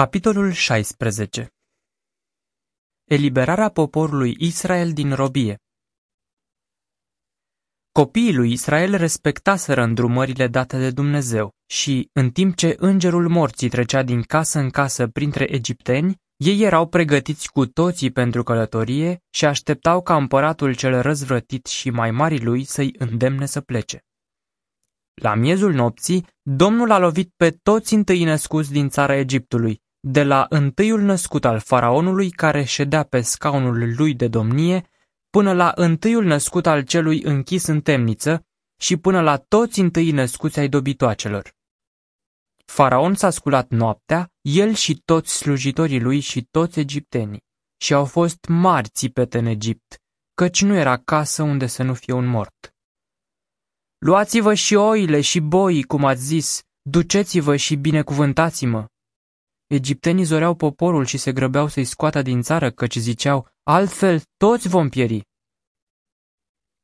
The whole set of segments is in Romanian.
Capitolul 16 Eliberarea poporului Israel din robie Copiii lui Israel respectaseră îndrumările date de Dumnezeu și, în timp ce îngerul morții trecea din casă în casă printre egipteni, ei erau pregătiți cu toții pentru călătorie și așteptau ca împăratul cel răzvrătit și mai mari lui să-i îndemne să plece. La miezul nopții, Domnul a lovit pe toți întâi născuți din țara Egiptului, de la întâiul născut al faraonului care ședea pe scaunul lui de domnie, până la întâiul născut al celui închis în temniță și până la toți întâi născuți ai dobitoacelor. Faraon s-a sculat noaptea, el și toți slujitorii lui și toți egiptenii, și au fost mari țipete în Egipt, căci nu era casă unde să nu fie un mort. Luați-vă și oile și boii, cum ați zis, duceți-vă și binecuvântați-mă. Egiptenii zoreau poporul și se grăbeau să-i scoată din țară, căci ziceau, altfel toți vom pieri.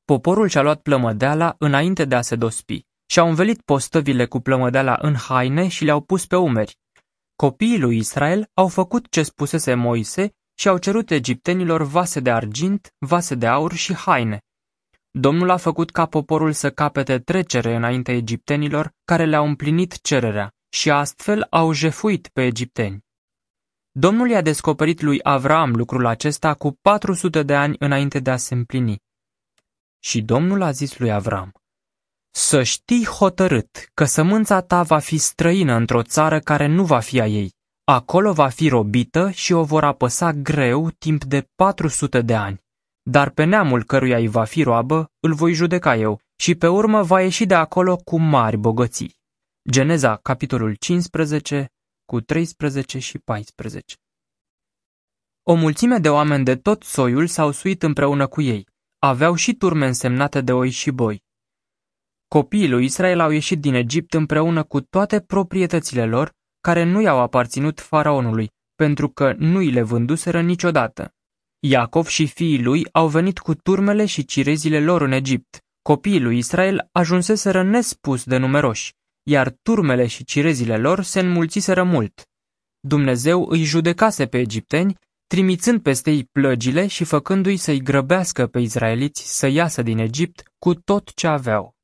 Poporul și-a luat plămădeala înainte de a se dospi și-au învelit postăvile cu plămădeala în haine și le-au pus pe umeri. Copiii lui Israel au făcut ce spusese Moise și au cerut egiptenilor vase de argint, vase de aur și haine. Domnul a făcut ca poporul să capete trecere înaintea egiptenilor care le-au împlinit cererea și astfel au jefuit pe egipteni. Domnul i-a descoperit lui Avram lucrul acesta cu 400 de ani înainte de a se împlini. Și Domnul a zis lui Avram, Să știi hotărât că sămânța ta va fi străină într-o țară care nu va fi a ei. Acolo va fi robită și o vor apăsa greu timp de 400 de ani. Dar pe neamul căruia îi va fi roabă, îl voi judeca eu și pe urmă va ieși de acolo cu mari bogății. Geneza, capitolul 15, cu 13 și 14. O mulțime de oameni de tot soiul s-au suit împreună cu ei. Aveau și turme însemnate de oi și boi. Copiii lui Israel au ieșit din Egipt împreună cu toate proprietățile lor, care nu i-au aparținut faraonului, pentru că nu îi le vânduseră niciodată. Iacov și fiii lui au venit cu turmele și cirezile lor în Egipt. Copiii lui Israel ajunseseră nespus de numeroși iar turmele și cirezile lor se înmulțiseră mult. Dumnezeu îi judecase pe egipteni, trimițând peste ei plăgile și făcându-i să-i grăbească pe izraeliți să iasă din Egipt cu tot ce aveau.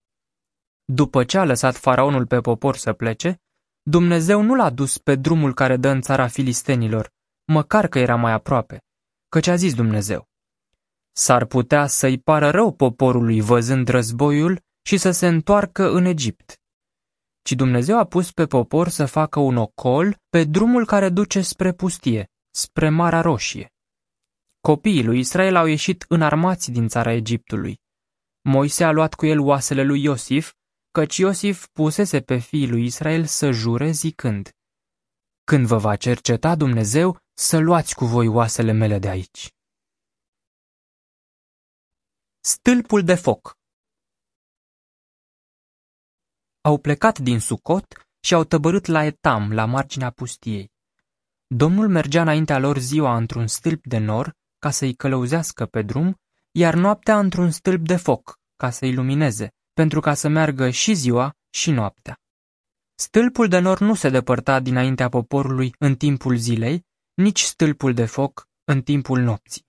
După ce a lăsat faraonul pe popor să plece, Dumnezeu nu l-a dus pe drumul care dă în țara filistenilor, măcar că era mai aproape, căci a zis Dumnezeu. S-ar putea să-i pară rău poporului văzând războiul și să se întoarcă în Egipt ci Dumnezeu a pus pe popor să facă un ocol pe drumul care duce spre pustie, spre Marea Roșie. Copiii lui Israel au ieșit înarmați din țara Egiptului. Moise a luat cu el oasele lui Iosif, căci Iosif pusese pe fiii lui Israel să jure zicând, Când vă va cerceta Dumnezeu, să luați cu voi oasele mele de aici. Stâlpul de foc au plecat din Sucot și au tăbărât la Etam, la marginea pustiei. Domnul mergea înaintea lor ziua într-un stâlp de nor ca să-i călăuzească pe drum, iar noaptea într-un stâlp de foc ca să-i lumineze, pentru ca să meargă și ziua și noaptea. Stâlpul de nor nu se depărta dinaintea poporului în timpul zilei, nici stâlpul de foc în timpul nopții.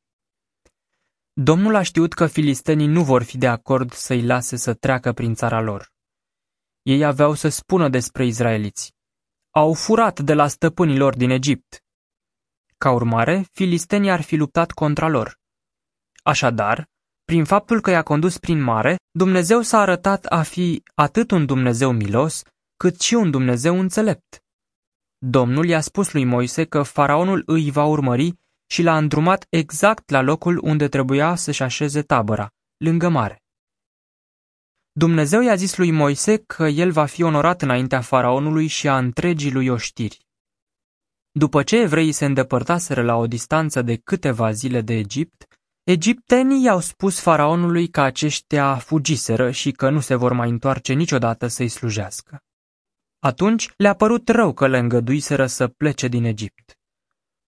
Domnul a știut că filistenii nu vor fi de acord să-i lase să treacă prin țara lor. Ei aveau să spună despre izraeliți. Au furat de la stăpânilor din Egipt. Ca urmare, filistenii ar fi luptat contra lor. Așadar, prin faptul că i-a condus prin mare, Dumnezeu s-a arătat a fi atât un Dumnezeu milos, cât și un Dumnezeu înțelept. Domnul i-a spus lui Moise că faraonul îi va urmări și l-a îndrumat exact la locul unde trebuia să-și așeze tabăra, lângă mare. Dumnezeu i-a zis lui Moise că el va fi onorat înaintea faraonului și a întregii lui oștiri. După ce evreii se îndepărtaseră la o distanță de câteva zile de Egipt, egiptenii i-au spus faraonului că aceștia fugiseră și că nu se vor mai întoarce niciodată să-i slujească. Atunci le-a părut rău că le îngăduiseră să plece din Egipt.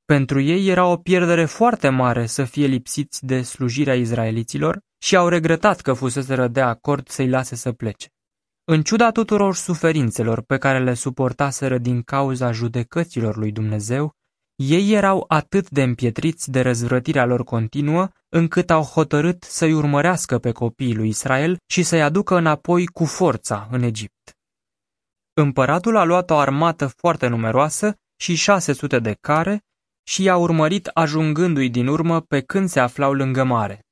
Pentru ei era o pierdere foarte mare să fie lipsiți de slujirea izraeliților și au regretat că fuseseră de acord să-i lase să plece. În ciuda tuturor suferințelor pe care le suportaseră din cauza judecăților lui Dumnezeu, ei erau atât de împietriți de răzvrătirea lor continuă, încât au hotărât să-i urmărească pe copiii lui Israel și să-i aducă înapoi cu forța în Egipt. Împăratul a luat o armată foarte numeroasă și 600 de care și i-a urmărit ajungându-i din urmă pe când se aflau lângă mare.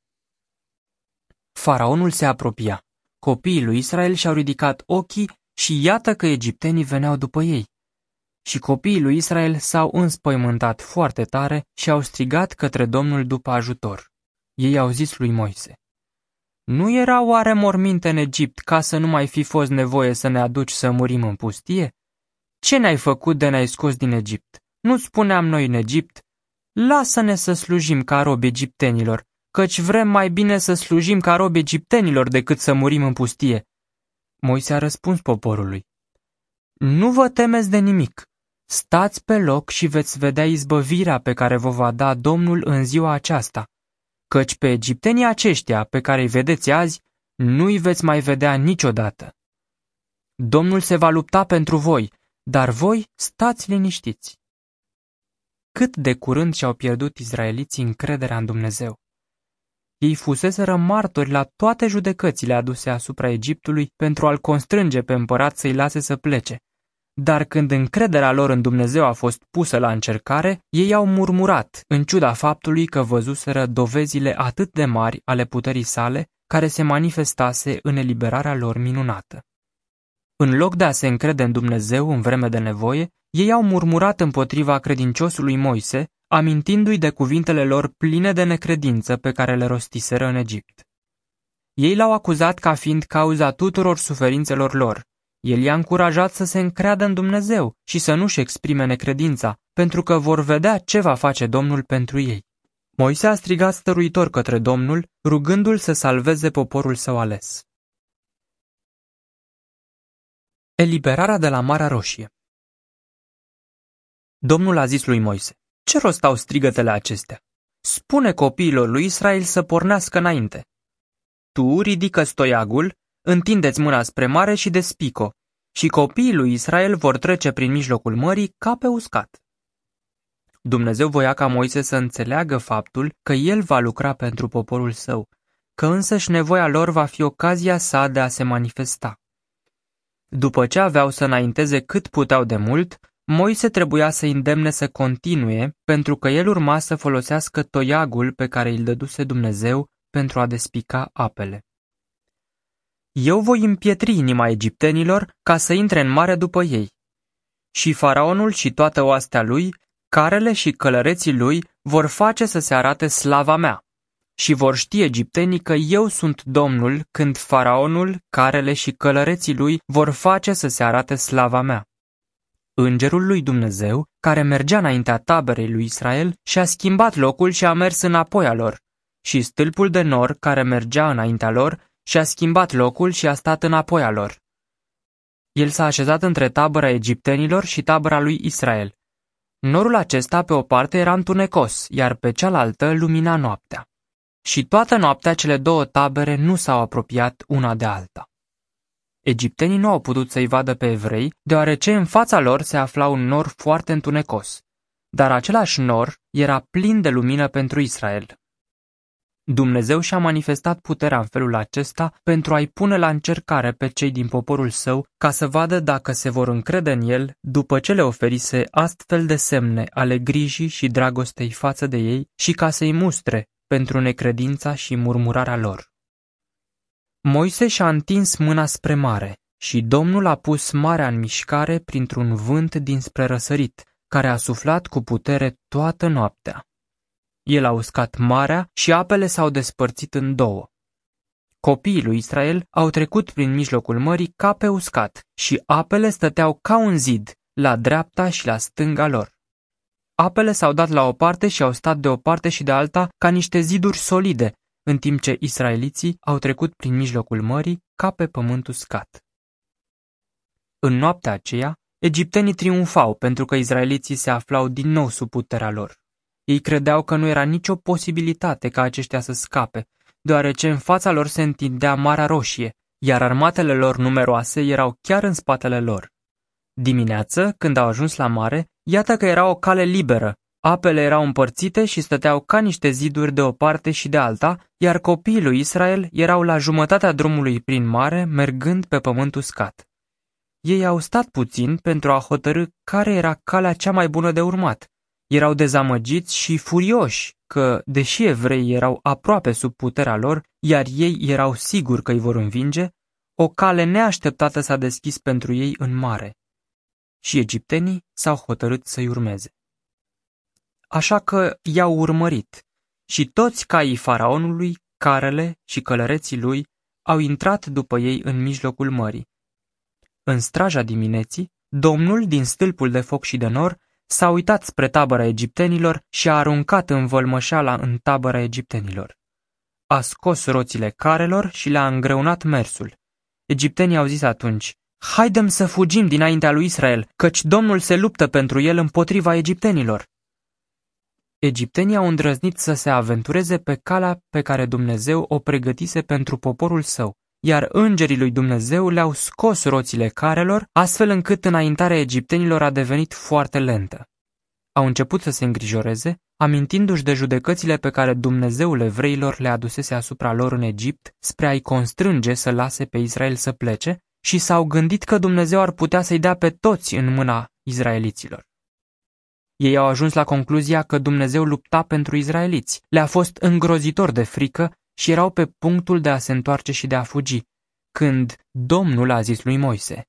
Faraonul se apropia. Copiii lui Israel și-au ridicat ochii și iată că egiptenii veneau după ei. Și copiii lui Israel s-au înspăimântat foarte tare și au strigat către Domnul după ajutor. Ei au zis lui Moise, Nu era oare morminte în Egipt ca să nu mai fi fost nevoie să ne aduci să murim în pustie? Ce ne-ai făcut de ne-ai scos din Egipt? Nu spuneam noi în Egipt, Lasă-ne să slujim ca robi egiptenilor, căci vrem mai bine să slujim ca robi egiptenilor decât să murim în pustie. Moise a răspuns poporului. Nu vă temeți de nimic. Stați pe loc și veți vedea izbăvirea pe care vă va da Domnul în ziua aceasta, căci pe egiptenii aceștia pe care îi vedeți azi, nu îi veți mai vedea niciodată. Domnul se va lupta pentru voi, dar voi stați liniștiți. Cât de curând și-au pierdut izraeliții încrederea în Dumnezeu. Ei fuseseră martori la toate judecățile aduse asupra Egiptului pentru a-l constrânge pe împărat să-i lase să plece. Dar când încrederea lor în Dumnezeu a fost pusă la încercare, ei au murmurat, în ciuda faptului că văzuseră dovezile atât de mari ale puterii sale, care se manifestase în eliberarea lor minunată. În loc de a se încrede în Dumnezeu în vreme de nevoie, ei au murmurat împotriva credinciosului Moise, amintindu-i de cuvintele lor pline de necredință pe care le rostiseră în Egipt. Ei l-au acuzat ca fiind cauza tuturor suferințelor lor. El i-a încurajat să se încreadă în Dumnezeu și să nu-și exprime necredința, pentru că vor vedea ce va face Domnul pentru ei. Moise a strigat stăruitor către Domnul, rugându-l să salveze poporul său ales. Eliberarea de la Marea Roșie Domnul a zis lui Moise, ce rost au strigătele acestea? Spune copiilor lui Israel să pornească înainte. Tu ridică stoiagul, întindeți mâna spre mare și despico, și copiii lui Israel vor trece prin mijlocul mării ca pe uscat. Dumnezeu voia ca Moise să înțeleagă faptul că el va lucra pentru poporul său, că însăși nevoia lor va fi ocazia sa de a se manifesta. După ce aveau să înainteze cât puteau de mult, Moise trebuia să îndemne să continue, pentru că el urma să folosească toiagul pe care îl dăduse Dumnezeu pentru a despica apele. Eu voi împietri inima egiptenilor ca să intre în mare după ei. Și faraonul și toată oastea lui, carele și călăreții lui vor face să se arate slava mea. Și vor ști egiptenii că eu sunt Domnul când faraonul, carele și călăreții lui vor face să se arate slava mea. Îngerul lui Dumnezeu, care mergea înaintea taberei lui Israel, și-a schimbat locul și a mers înapoi a lor. Și stâlpul de nor, care mergea înaintea lor, și-a schimbat locul și a stat înapoi a lor. El s-a așezat între tabăra egiptenilor și tabăra lui Israel. Norul acesta pe o parte era întunecos, iar pe cealaltă lumina noaptea. Și toată noaptea cele două tabere nu s-au apropiat una de alta. Egiptenii nu au putut să-i vadă pe evrei, deoarece în fața lor se afla un nor foarte întunecos. Dar același nor era plin de lumină pentru Israel. Dumnezeu și-a manifestat puterea în felul acesta pentru a-i pune la încercare pe cei din poporul său ca să vadă dacă se vor încrede în el după ce le oferise astfel de semne ale grijii și dragostei față de ei și ca să-i mustre pentru necredința și murmurarea lor. Moise și-a întins mâna spre mare și Domnul a pus marea în mișcare printr-un vânt dinspre răsărit, care a suflat cu putere toată noaptea. El a uscat marea și apele s-au despărțit în două. Copiii lui Israel au trecut prin mijlocul mării ca pe uscat și apele stăteau ca un zid la dreapta și la stânga lor. Apele s-au dat la o parte și au stat de o parte și de alta ca niște ziduri solide, în timp ce israeliții au trecut prin mijlocul mării ca pe pământ uscat. În noaptea aceea, egiptenii triumfau pentru că israeliții se aflau din nou sub puterea lor. Ei credeau că nu era nicio posibilitate ca aceștia să scape, deoarece în fața lor se întindea Marea Roșie, iar armatele lor numeroase erau chiar în spatele lor. Dimineață, când au ajuns la mare, iată că era o cale liberă, apele erau împărțite și stăteau ca niște ziduri de o parte și de alta, iar copiii lui Israel erau la jumătatea drumului prin mare, mergând pe pământ uscat. Ei au stat puțin pentru a hotărâ care era calea cea mai bună de urmat. Erau dezamăgiți și furioși că, deși evrei erau aproape sub puterea lor, iar ei erau siguri că îi vor învinge, o cale neașteptată s-a deschis pentru ei în mare. Și egiptenii s-au hotărât să-i urmeze. Așa că i-au urmărit și toți caii faraonului, carele și călăreții lui au intrat după ei în mijlocul mării. În straja dimineții, domnul din stâlpul de foc și de nor s-a uitat spre tabăra egiptenilor și a aruncat în vălmășeala în tabăra egiptenilor. A scos roțile carelor și le-a îngreunat mersul. Egiptenii au zis atunci, Haidem să fugim dinaintea lui Israel, căci Domnul se luptă pentru el împotriva egiptenilor. Egiptenii au îndrăznit să se aventureze pe calea pe care Dumnezeu o pregătise pentru poporul său, iar îngerii lui Dumnezeu le-au scos roțile carelor, astfel încât înaintarea egiptenilor a devenit foarte lentă. Au început să se îngrijoreze, amintindu-și de judecățile pe care Dumnezeul evreilor le adusese asupra lor în Egipt spre a-i constrânge să lase pe Israel să plece și s-au gândit că Dumnezeu ar putea să-i dea pe toți în mâna izraeliților. Ei au ajuns la concluzia că Dumnezeu lupta pentru izraeliți. Le-a fost îngrozitor de frică și erau pe punctul de a se întoarce și de a fugi, când Domnul a zis lui Moise,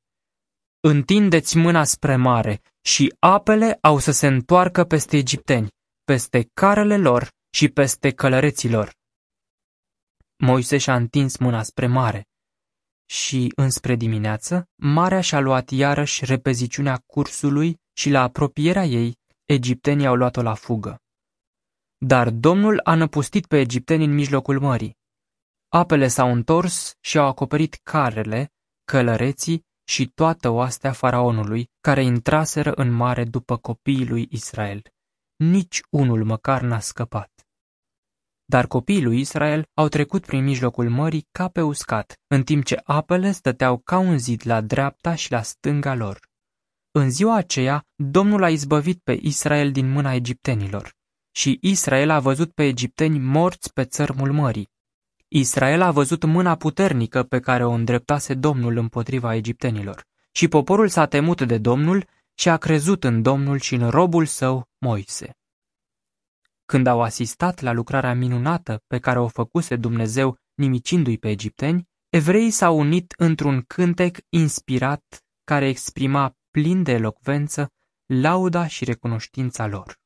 Întindeți mâna spre mare și apele au să se întoarcă peste egipteni, peste carele lor și peste călăreților. Moise și-a întins mâna spre mare și, înspre dimineață, marea și-a luat iarăși repeziciunea cursului și la apropierea ei, egiptenii au luat-o la fugă. Dar Domnul a năpustit pe egipteni în mijlocul mării. Apele s-au întors și au acoperit carele, călăreții și toată oastea faraonului, care intraseră în mare după copiii lui Israel. Nici unul măcar n-a scăpat. Dar copiii lui Israel au trecut prin mijlocul mării ca pe uscat, în timp ce apele stăteau ca un zid la dreapta și la stânga lor. În ziua aceea, Domnul a izbăvit pe Israel din mâna egiptenilor și Israel a văzut pe egipteni morți pe țărmul mării. Israel a văzut mâna puternică pe care o îndreptase Domnul împotriva egiptenilor și poporul s-a temut de Domnul și a crezut în Domnul și în robul său, Moise. Când au asistat la lucrarea minunată pe care o făcuse Dumnezeu nimicindu-i pe egipteni, evreii s-au unit într-un cântec inspirat care exprima plin de elocvență lauda și recunoștința lor.